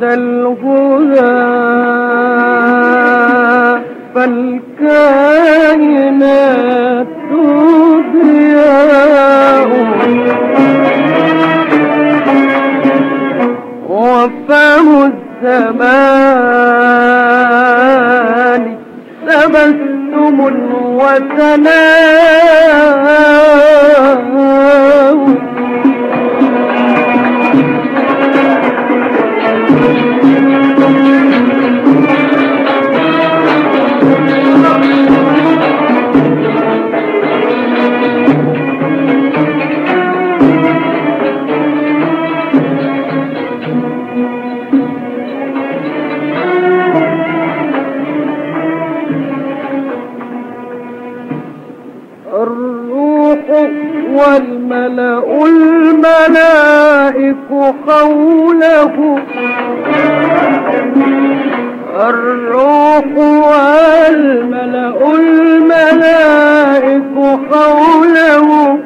ولد الغلا فالكائنات ضياء وفم الزمان تبسم وسلام والملأ الملائك حوله الروح والملأ الملائك حوله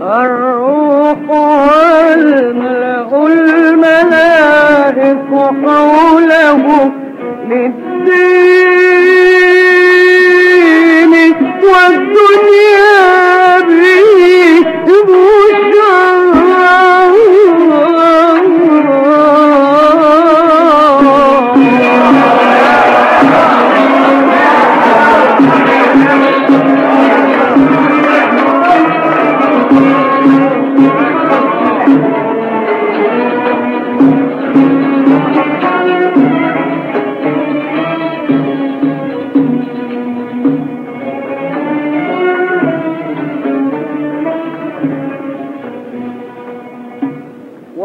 الروح والملأ الملائك حوله للدين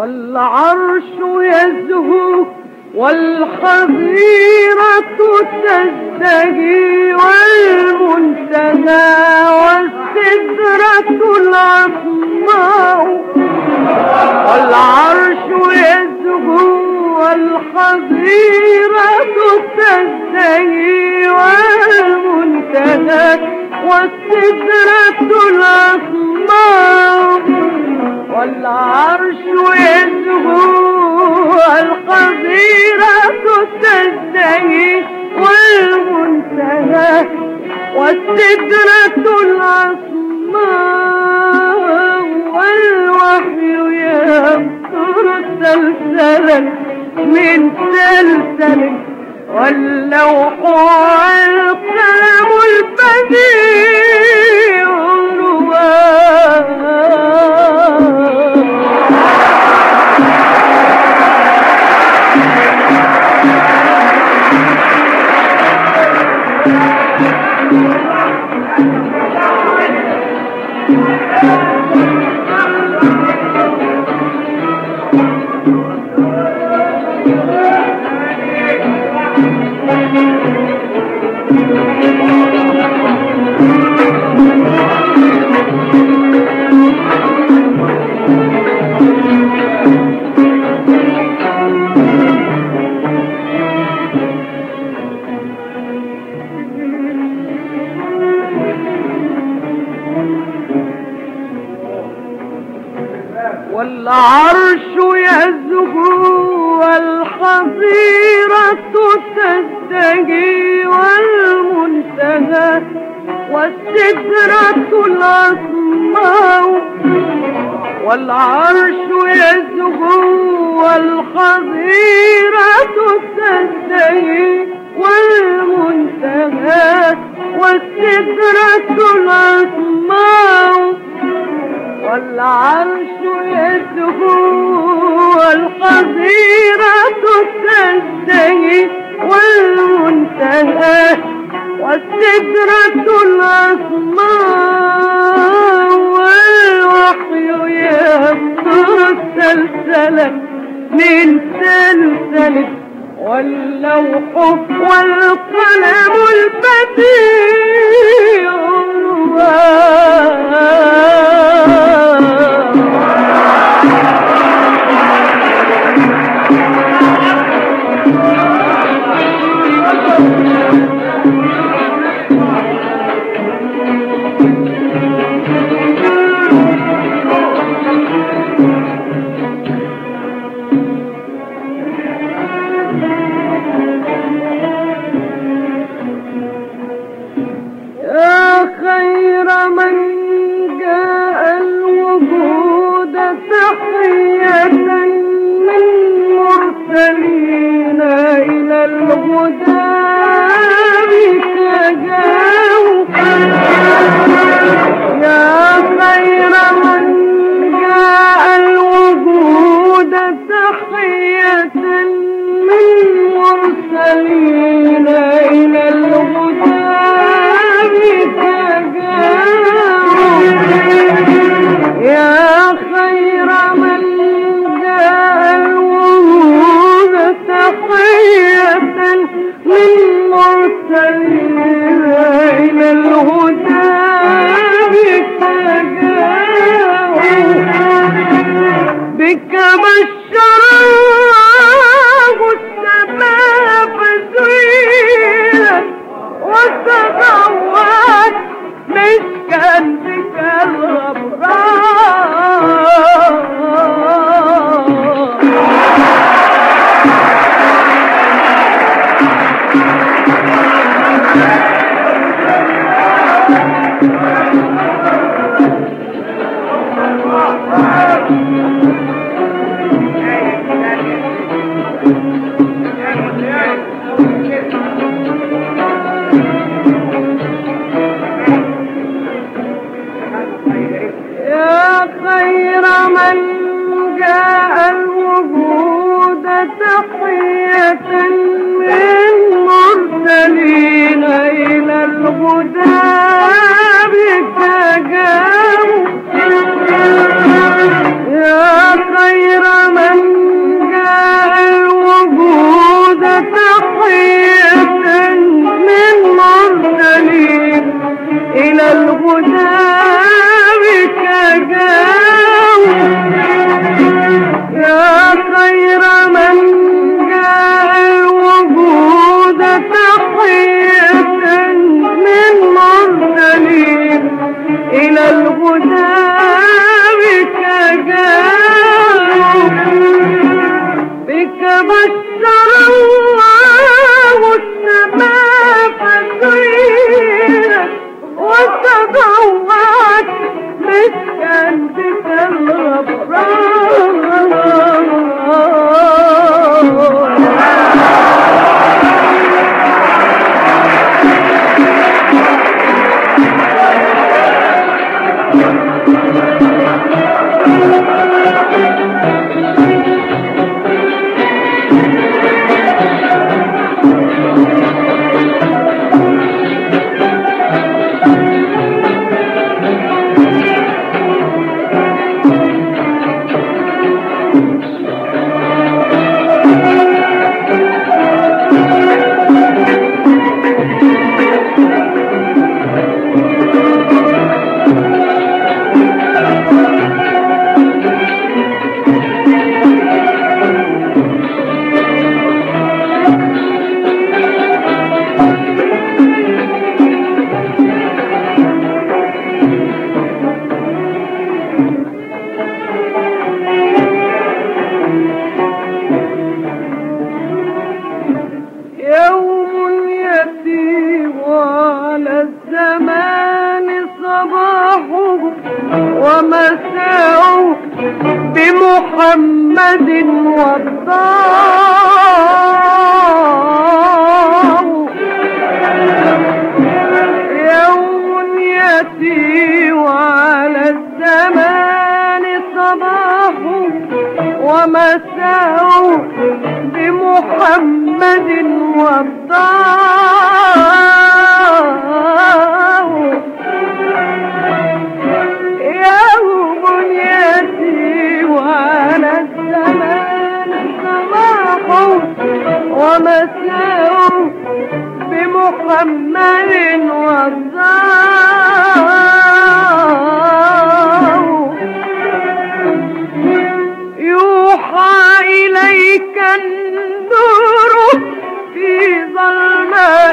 والعرش يزهو والحظيرة تزدهي والمنتهى والسدرة العظماء. والعرش يزهو والحظيرة تزدهي والمنتهى والسدرة العظماء. والعرش يزهو والقذيرة تزدهي والمنتهى والسدرة العصماء والوحي يمطر سلسلا من سلسل واللوح والقلم البديع. الحظيرة تزدهي والمنتهى والسدرة الأسماء والعرش يزهو والحظيرة تزدهي والمنتهى والسترة الأسماء. والعرش يسهو والقصيرة تنتهي والمنتهى والسدرة الأصماء والوحي يهطر السلسلة من سلسلة واللوح والقلم البديع would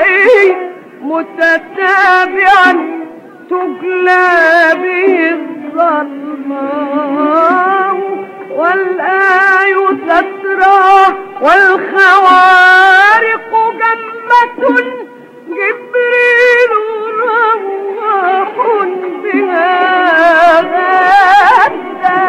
عليه متتابعا تجلى به الظلماء والآي تترى والخوارق جمة جبريل رواح بها غدا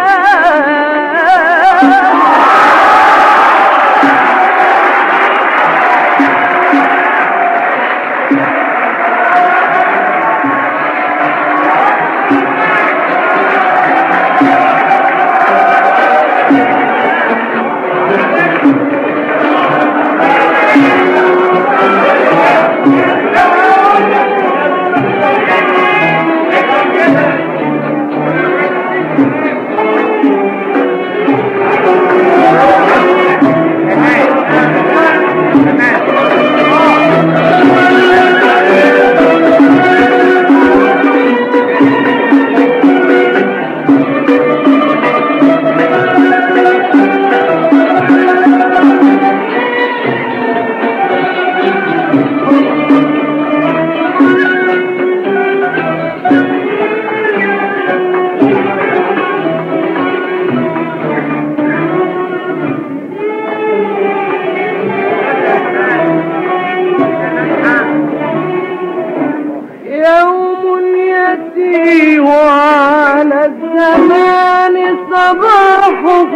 يوم يأتي وعلى الزمان صباحه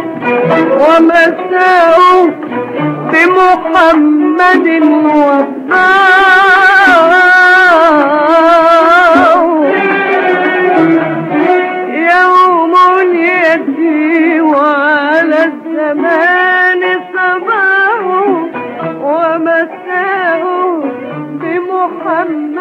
ومساء بمحمد وفاه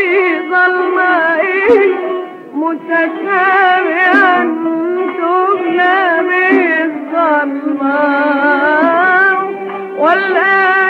في ظلمائي متسامعا تبنى بالظلمات والآن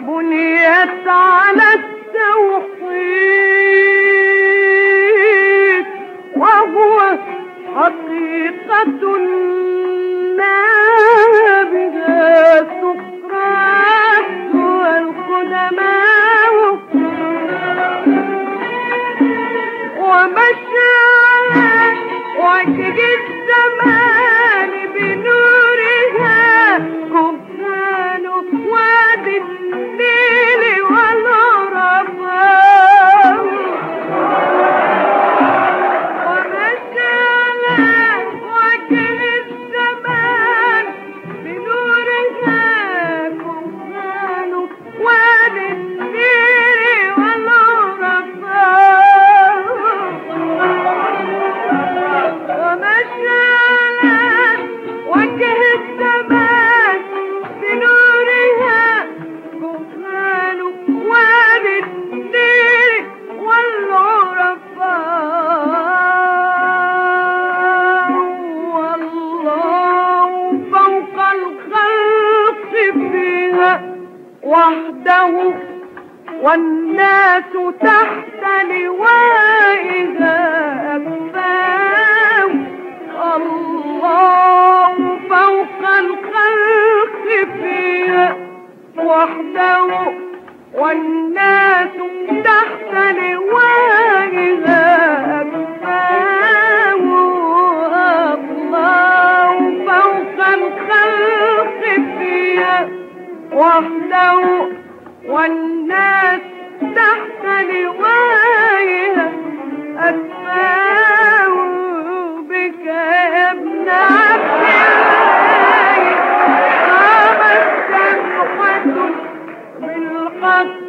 بنيت على التوحيد وهو حقيقة ما بها سقراط والقدماء ومشى وجهد بالحق